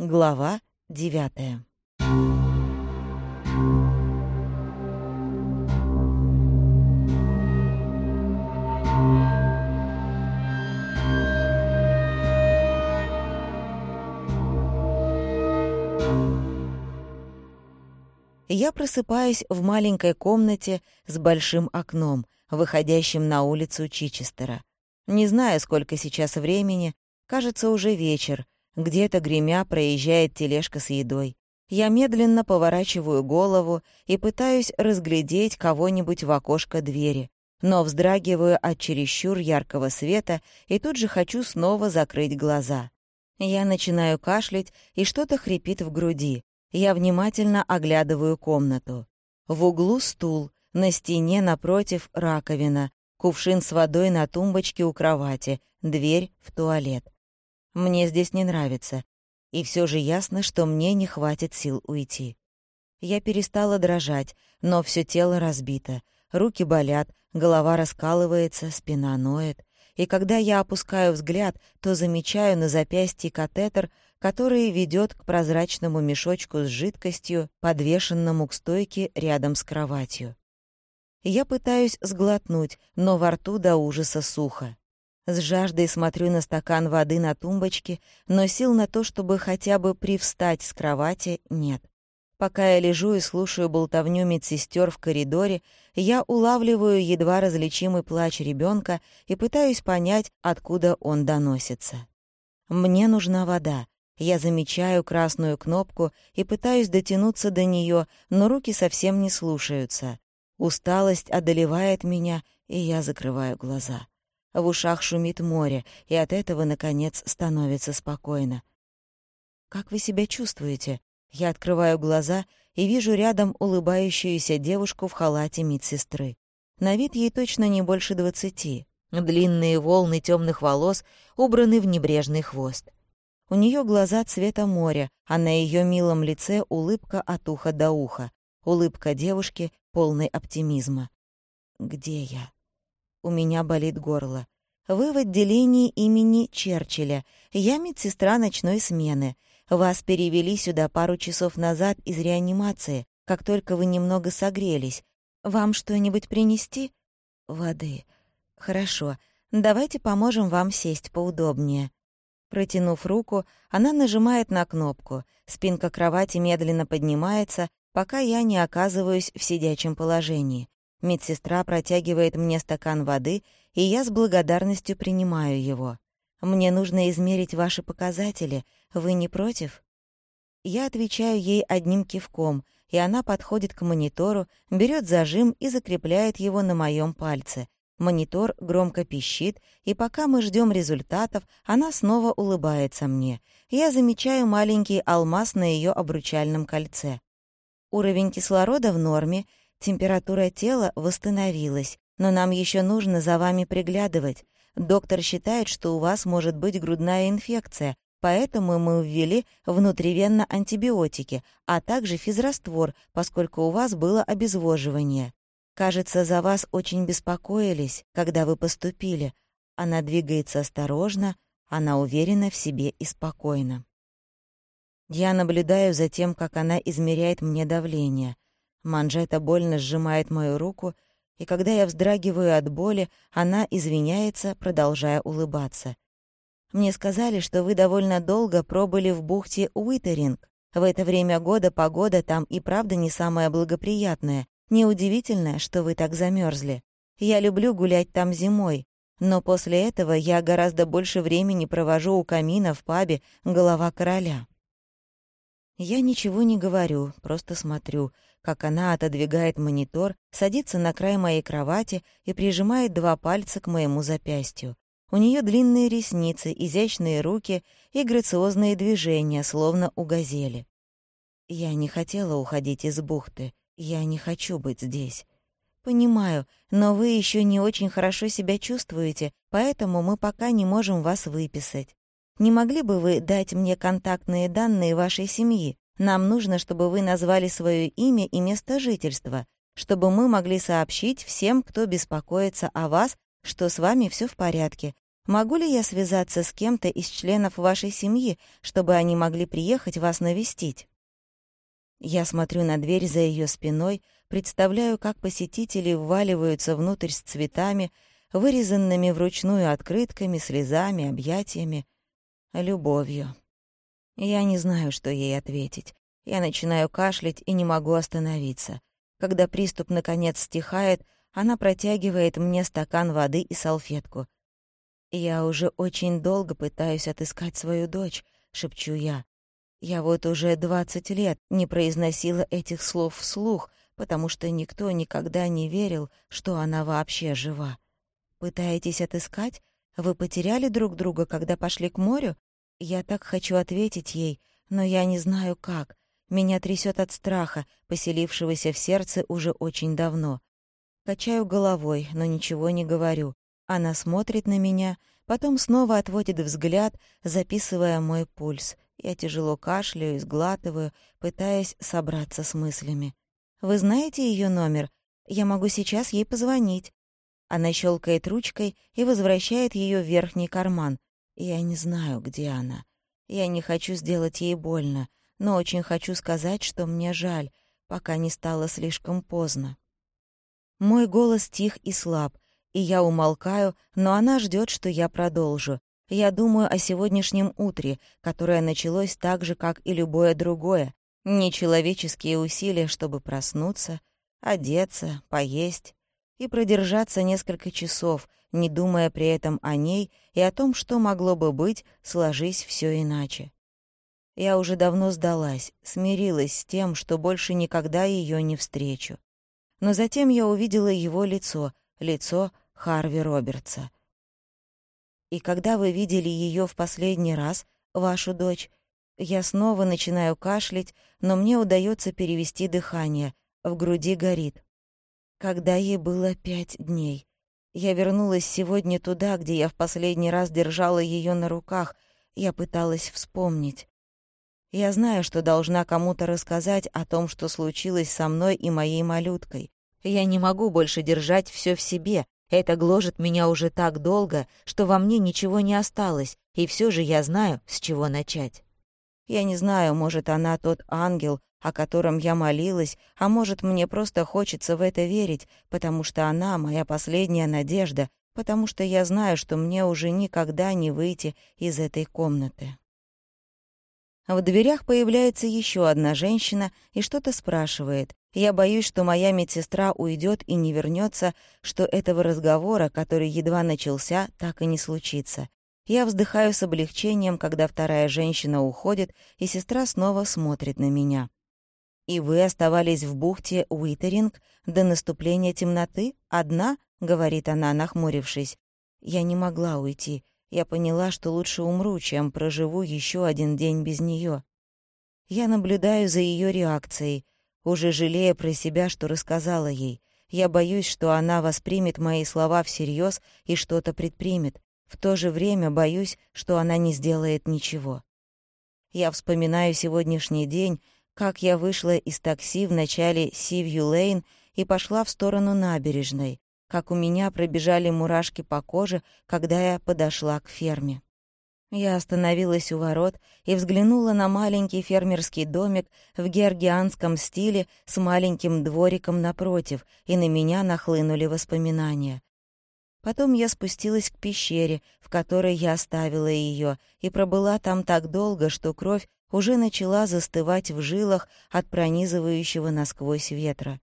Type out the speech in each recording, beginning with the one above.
Глава девятая. Я просыпаюсь в маленькой комнате с большим окном, выходящим на улицу Чичестера. Не знаю, сколько сейчас времени, кажется, уже вечер. Где-то гремя проезжает тележка с едой. Я медленно поворачиваю голову и пытаюсь разглядеть кого-нибудь в окошко двери, но вздрагиваю от чересчур яркого света и тут же хочу снова закрыть глаза. Я начинаю кашлять, и что-то хрипит в груди. Я внимательно оглядываю комнату. В углу стул, на стене напротив раковина, кувшин с водой на тумбочке у кровати, дверь в туалет. Мне здесь не нравится, и все же ясно, что мне не хватит сил уйти. Я перестала дрожать, но все тело разбито, руки болят, голова раскалывается, спина ноет. И когда я опускаю взгляд, то замечаю на запястье катетер, который ведет к прозрачному мешочку с жидкостью, подвешенному к стойке рядом с кроватью. Я пытаюсь сглотнуть, но во рту до ужаса сухо. С жаждой смотрю на стакан воды на тумбочке, но сил на то, чтобы хотя бы привстать с кровати, нет. Пока я лежу и слушаю болтовню медсестер в коридоре, я улавливаю едва различимый плач ребенка и пытаюсь понять, откуда он доносится. Мне нужна вода, я замечаю красную кнопку и пытаюсь дотянуться до нее, но руки совсем не слушаются. Усталость одолевает меня, и я закрываю глаза. В ушах шумит море, и от этого, наконец, становится спокойно. «Как вы себя чувствуете?» Я открываю глаза и вижу рядом улыбающуюся девушку в халате медсестры. На вид ей точно не больше двадцати. Длинные волны темных волос убраны в небрежный хвост. У нее глаза цвета моря, а на ее милом лице улыбка от уха до уха. Улыбка девушки, полной оптимизма. «Где я?» У меня болит горло. Вы в отделении имени Черчилля. Я медсестра ночной смены. Вас перевели сюда пару часов назад из реанимации, как только вы немного согрелись. Вам что-нибудь принести? Воды. Хорошо. Давайте поможем вам сесть поудобнее. Протянув руку, она нажимает на кнопку. Спинка кровати медленно поднимается, пока я не оказываюсь в сидячем положении. Медсестра протягивает мне стакан воды, и я с благодарностью принимаю его. «Мне нужно измерить ваши показатели. Вы не против?» Я отвечаю ей одним кивком, и она подходит к монитору, берет зажим и закрепляет его на моем пальце. Монитор громко пищит, и пока мы ждем результатов, она снова улыбается мне. Я замечаю маленький алмаз на ее обручальном кольце. Уровень кислорода в норме, температура тела восстановилась, но нам еще нужно за вами приглядывать. Доктор считает, что у вас может быть грудная инфекция, поэтому мы ввели внутривенно антибиотики, а также физраствор, поскольку у вас было обезвоживание. Кажется, за вас очень беспокоились, когда вы поступили. Она двигается осторожно, она уверена в себе и спокойна. Я наблюдаю за тем, как она измеряет мне давление. Манжета больно сжимает мою руку, и когда я вздрагиваю от боли, она извиняется, продолжая улыбаться. «Мне сказали, что вы довольно долго пробыли в бухте Уитеринг. В это время года погода там и правда не самая благоприятная, Неудивительно, что вы так замерзли. Я люблю гулять там зимой, но после этого я гораздо больше времени провожу у камина в пабе «Голова короля». Я ничего не говорю, просто смотрю, как она отодвигает монитор, садится на край моей кровати и прижимает два пальца к моему запястью. У нее длинные ресницы, изящные руки и грациозные движения, словно у газели. Я не хотела уходить из бухты. Я не хочу быть здесь. Понимаю, но вы еще не очень хорошо себя чувствуете, поэтому мы пока не можем вас выписать. Не могли бы вы дать мне контактные данные вашей семьи? Нам нужно, чтобы вы назвали свое имя и место жительства, чтобы мы могли сообщить всем, кто беспокоится о вас, что с вами все в порядке. Могу ли я связаться с кем-то из членов вашей семьи, чтобы они могли приехать вас навестить?» Я смотрю на дверь за ее спиной, представляю, как посетители вваливаются внутрь с цветами, вырезанными вручную открытками, слезами, объятиями, любовью. Я не знаю, что ей ответить. Я начинаю кашлять и не могу остановиться. Когда приступ наконец стихает, она протягивает мне стакан воды и салфетку — «Я уже очень долго пытаюсь отыскать свою дочь», — шепчу я. «Я вот уже двадцать лет не произносила этих слов вслух, потому что никто никогда не верил, что она вообще жива. Пытаетесь отыскать? Вы потеряли друг друга, когда пошли к морю? Я так хочу ответить ей, но я не знаю как. Меня трясет от страха, поселившегося в сердце уже очень давно. Качаю головой, но ничего не говорю. Она смотрит на меня, потом снова отводит взгляд, записывая мой пульс. Я тяжело кашляю и сглатываю, пытаясь собраться с мыслями. «Вы знаете ее номер? Я могу сейчас ей позвонить». Она щелкает ручкой и возвращает ее в верхний карман. Я не знаю, где она. Я не хочу сделать ей больно, но очень хочу сказать, что мне жаль, пока не стало слишком поздно. Мой голос тих и слаб — и я умолкаю, но она ждет, что я продолжу. Я думаю о сегодняшнем утре, которое началось так же, как и любое другое. Нечеловеческие усилия, чтобы проснуться, одеться, поесть и продержаться несколько часов, не думая при этом о ней и о том, что могло бы быть, сложись все иначе. Я уже давно сдалась, смирилась с тем, что больше никогда ее не встречу. Но затем я увидела его лицо, лицо Харви Робертса. И когда вы видели ее в последний раз, вашу дочь, я снова начинаю кашлять, но мне удается перевести дыхание, в груди горит. Когда ей было пять дней. Я вернулась сегодня туда, где я в последний раз держала ее на руках. Я пыталась вспомнить. Я знаю, что должна кому-то рассказать о том, что случилось со мной и моей малюткой. Я не могу больше держать все в себе. Это гложет меня уже так долго, что во мне ничего не осталось, и все же я знаю, с чего начать. Я не знаю, может, она тот ангел, о котором я молилась, а может, мне просто хочется в это верить, потому что она моя последняя надежда, потому что я знаю, что мне уже никогда не выйти из этой комнаты. В дверях появляется еще одна женщина и что-то спрашивает. Я боюсь, что моя медсестра уйдет и не вернется, что этого разговора, который едва начался, так и не случится. Я вздыхаю с облегчением, когда вторая женщина уходит, и сестра снова смотрит на меня. «И вы оставались в бухте Уитеринг до наступления темноты? Одна?» — говорит она, нахмурившись. «Я не могла уйти. Я поняла, что лучше умру, чем проживу еще один день без нее. Я наблюдаю за ее реакцией, уже жалея про себя, что рассказала ей. Я боюсь, что она воспримет мои слова всерьез и что-то предпримет. В то же время боюсь, что она не сделает ничего. Я вспоминаю сегодняшний день, как я вышла из такси в начале Сивью-Лейн и пошла в сторону набережной как у меня пробежали мурашки по коже, когда я подошла к ферме. Я остановилась у ворот и взглянула на маленький фермерский домик в георгианском стиле с маленьким двориком напротив, и на меня нахлынули воспоминания. Потом я спустилась к пещере, в которой я оставила ее, и пробыла там так долго, что кровь уже начала застывать в жилах от пронизывающего насквозь ветра.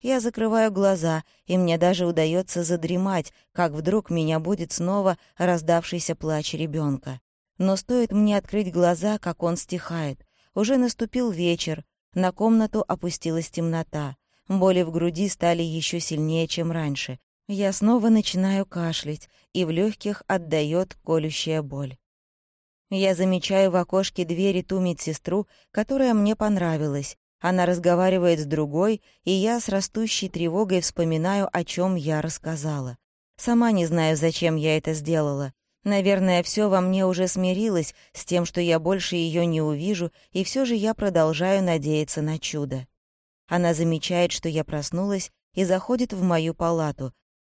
Я закрываю глаза, и мне даже удается задремать, как вдруг меня будет снова раздавшийся плач ребенка. Но стоит мне открыть глаза, как он стихает. Уже наступил вечер, на комнату опустилась темнота. Боли в груди стали еще сильнее, чем раньше. Я снова начинаю кашлять, и в легких отдает колющая боль. Я замечаю в окошке двери ту медсестру, которая мне понравилась, она разговаривает с другой, и я с растущей тревогой вспоминаю, о чем я рассказала. Сама не знаю, зачем я это сделала. Наверное, все во мне уже смирилось с тем, что я больше ее не увижу, и все же я продолжаю надеяться на чудо. Она замечает, что я проснулась, и заходит в мою палату.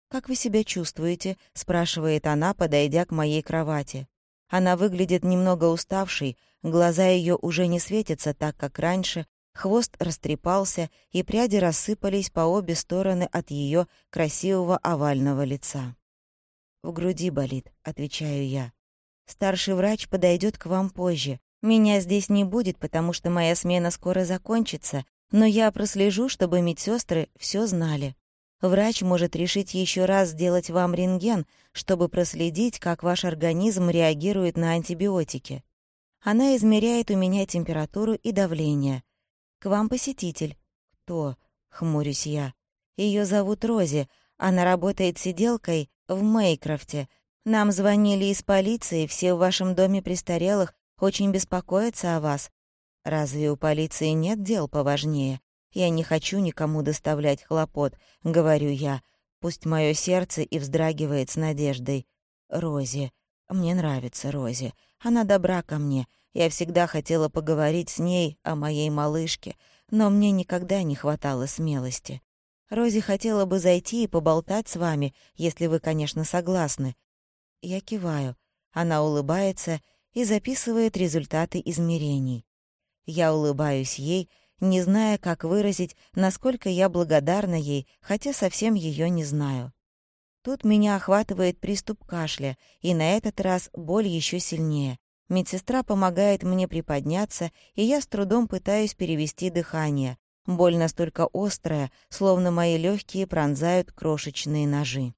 «Как вы себя чувствуете?» — спрашивает она, подойдя к моей кровати. Она выглядит немного уставшей, глаза ее уже не светятся так, как раньше, хвост растрепался, и пряди рассыпались по обе стороны от ее красивого овального лица. «В груди болит», — отвечаю я. «Старший врач подойдет к вам позже. Меня здесь не будет, потому что моя смена скоро закончится, но я прослежу, чтобы медсестры все знали. Врач может решить еще раз сделать вам рентген, чтобы проследить, как ваш организм реагирует на антибиотики. Она измеряет у меня температуру и давление. К вам посетитель. Кто? Хмурюсь я. Ее зовут Рози. Она работает сиделкой в Мейкрофте. Нам звонили из полиции, все в вашем доме престарелых очень беспокоятся о вас. Разве у полиции нет дел поважнее? Я не хочу никому доставлять хлопот, говорю я. Пусть мое сердце и вздрагивает с надеждой. Рози. Мне нравится Рози. Она добра ко мне. Я всегда хотела поговорить с ней о моей малышке, но мне никогда не хватало смелости. Рози хотела бы зайти и поболтать с вами, если вы, конечно, согласны. Я киваю. Она улыбается и записывает результаты измерений. Я улыбаюсь ей, не зная, как выразить, насколько я благодарна ей, хотя совсем ее не знаю. Тут меня охватывает приступ кашля, и на этот раз боль еще сильнее. Медсестра помогает мне приподняться, и я с трудом пытаюсь перевести дыхание. Боль настолько острая, словно мои легкие пронзают крошечные ножи.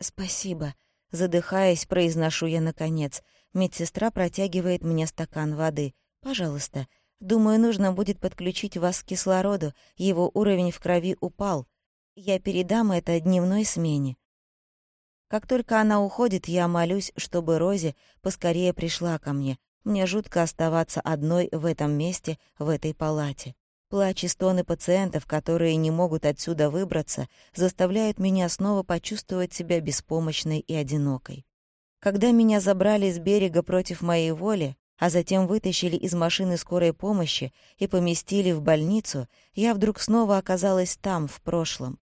«Спасибо», — задыхаясь, произношу я наконец. Медсестра протягивает мне стакан воды. «Пожалуйста, Думаю, нужно будет подключить вас к кислороду, его уровень в крови упал. Я передам это дневной смене. Как только она уходит, я молюсь, чтобы Рози поскорее пришла ко мне. Мне жутко оставаться одной в этом месте, в этой палате. Плач и стоны пациентов, которые не могут отсюда выбраться, заставляют меня снова почувствовать себя беспомощной и одинокой. Когда меня забрали с берега против моей воли, а затем вытащили из машины скорой помощи и поместили в больницу, я вдруг снова оказалась там, в прошлом.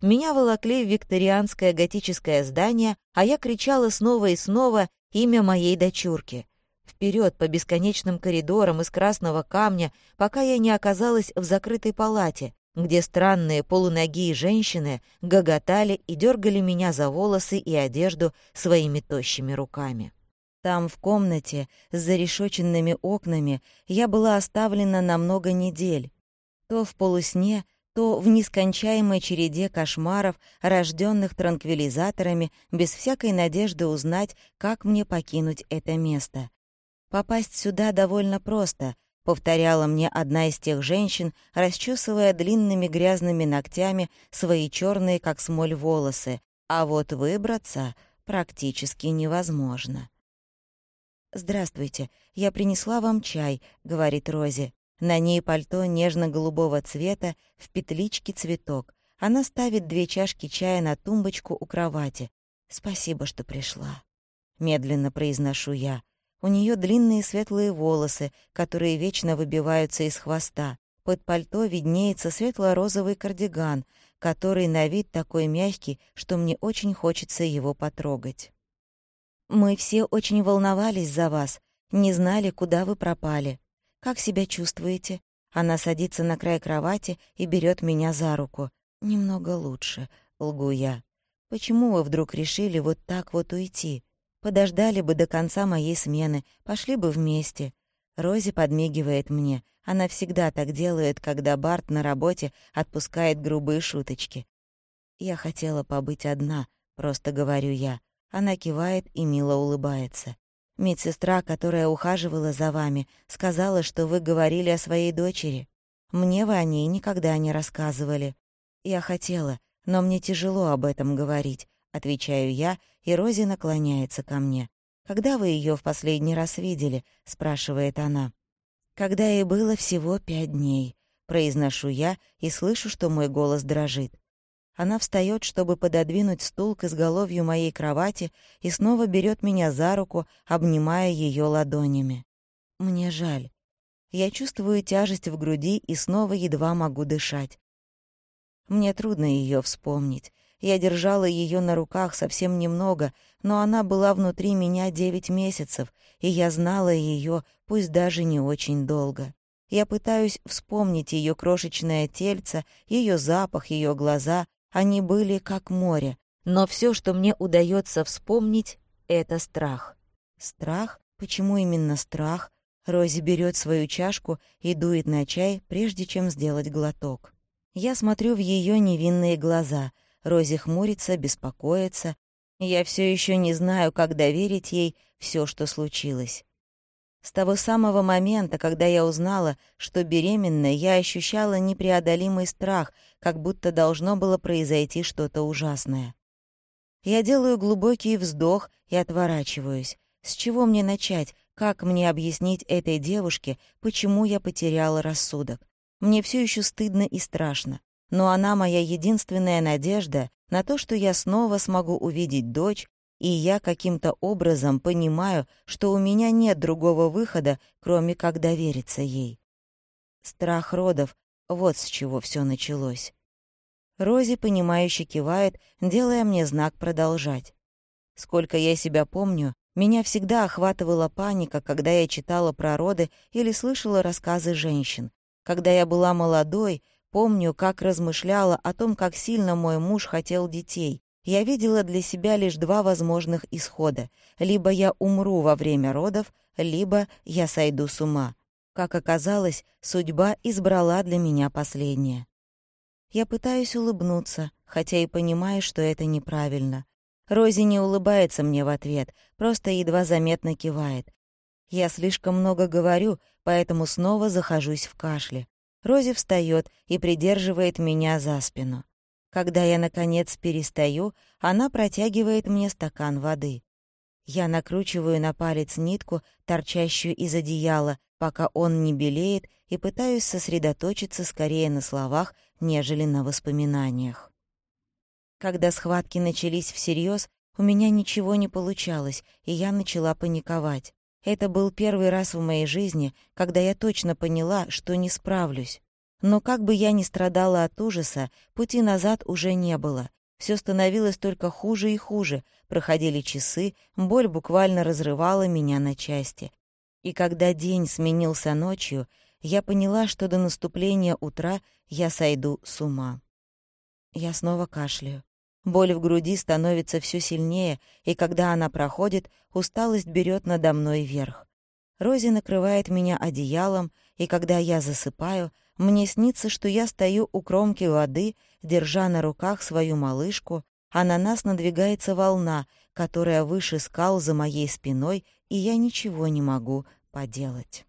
Меня волокли в викторианское готическое здание, а я кричала снова и снова имя моей дочурки. Вперед по бесконечным коридорам из красного камня, пока я не оказалась в закрытой палате, где странные полуногие женщины гоготали и дергали меня за волосы и одежду своими тощими руками. Там, в комнате, с зарешоченными окнами, я была оставлена на много недель. То в полусне, то в нескончаемой череде кошмаров, рожденных транквилизаторами, без всякой надежды узнать, как мне покинуть это место. «Попасть сюда довольно просто», — повторяла мне одна из тех женщин, расчесывая длинными грязными ногтями свои черные, как смоль, волосы. А вот выбраться практически невозможно. «Здравствуйте, я принесла вам чай», — говорит Рози. На ней пальто нежно-голубого цвета, в петличке цветок. Она ставит две чашки чая на тумбочку у кровати. «Спасибо, что пришла», — медленно произношу я. У нее длинные светлые волосы, которые вечно выбиваются из хвоста. Под пальто виднеется светло-розовый кардиган, который на вид такой мягкий, что мне очень хочется его потрогать. Мы все очень волновались за вас, не знали, куда вы пропали. Как себя чувствуете? Она садится на край кровати и берет меня за руку. Немного лучше, лгу я. Почему вы вдруг решили вот так вот уйти? Подождали бы до конца моей смены, пошли бы вместе. Рози подмигивает мне. Она всегда так делает, когда Барт на работе отпускает грубые шуточки. Я хотела побыть одна, просто говорю я. Она кивает и мило улыбается. Медсестра, которая ухаживала за вами, сказала, что вы говорили о своей дочери. Мне вы о ней никогда не рассказывали. Я хотела, но мне тяжело об этом говорить, отвечаю я, и Рози наклоняется ко мне. Когда вы ее в последний раз видели? спрашивает она. Когда ей было всего пять дней, произношу я и слышу, что мой голос дрожит. Она встает, чтобы пододвинуть стул к изголовью моей кровати и снова берет меня за руку, обнимая ее ладонями. Мне жаль. Я чувствую тяжесть в груди и снова едва могу дышать. Мне трудно ее вспомнить. Я держала ее на руках совсем немного, но она была внутри меня девять месяцев, и я знала ее, пусть даже не очень долго. Я пытаюсь вспомнить ее крошечное тельце, ее запах, ее глаза. Они были как море. Но все, что мне удается вспомнить, — это страх. Страх? Почему именно страх? Рози берет свою чашку и дует на чай, прежде чем сделать глоток. Я смотрю в ее невинные глаза. Рози хмурится, беспокоится. Я все еще не знаю, как доверить ей все, что случилось. С того самого момента, когда я узнала, что беременна, я ощущала непреодолимый страх, как будто должно было произойти что-то ужасное. Я делаю глубокий вздох и отворачиваюсь. С чего мне начать? Как мне объяснить этой девушке, почему я потеряла рассудок? Мне все еще стыдно и страшно. Но она моя единственная надежда на то, что я снова смогу увидеть дочь, и я каким-то образом понимаю, что у меня нет другого выхода, кроме как довериться ей. Страх родов — вот с чего все началось. Рози, понимающе кивает, делая мне знак продолжать. Сколько я себя помню, меня всегда охватывала паника, когда я читала про роды или слышала рассказы женщин. Когда я была молодой, помню, как размышляла о том, как сильно мой муж хотел детей. Я видела для себя лишь два возможных исхода. Либо я умру во время родов, либо я сойду с ума. Как оказалось, судьба избрала для меня последнее. Я пытаюсь улыбнуться, хотя и понимаю, что это неправильно. Рози не улыбается мне в ответ, просто едва заметно кивает. Я слишком много говорю, поэтому снова захожусь в кашле. Рози встает и придерживает меня за спину. Когда я, наконец, перестаю, она протягивает мне стакан воды. Я накручиваю на палец нитку, торчащую из одеяла, пока он не белеет, и пытаюсь сосредоточиться скорее на словах, нежели на воспоминаниях. Когда схватки начались всерьез, у меня ничего не получалось, и я начала паниковать. Это был первый раз в моей жизни, когда я точно поняла, что не справлюсь. Но как бы я ни страдала от ужаса, пути назад уже не было. Все становилось только хуже и хуже. Проходили часы, боль буквально разрывала меня на части. И когда день сменился ночью, я поняла, что до наступления утра я сойду с ума. Я снова кашляю. Боль в груди становится все сильнее, и когда она проходит, усталость берет надо мной верх. Рози накрывает меня одеялом, и когда я засыпаю, мне снится, что я стою у кромки воды, держа на руках свою малышку, а на нас надвигается волна, которая выше скал за моей спиной, и я ничего не могу поделать.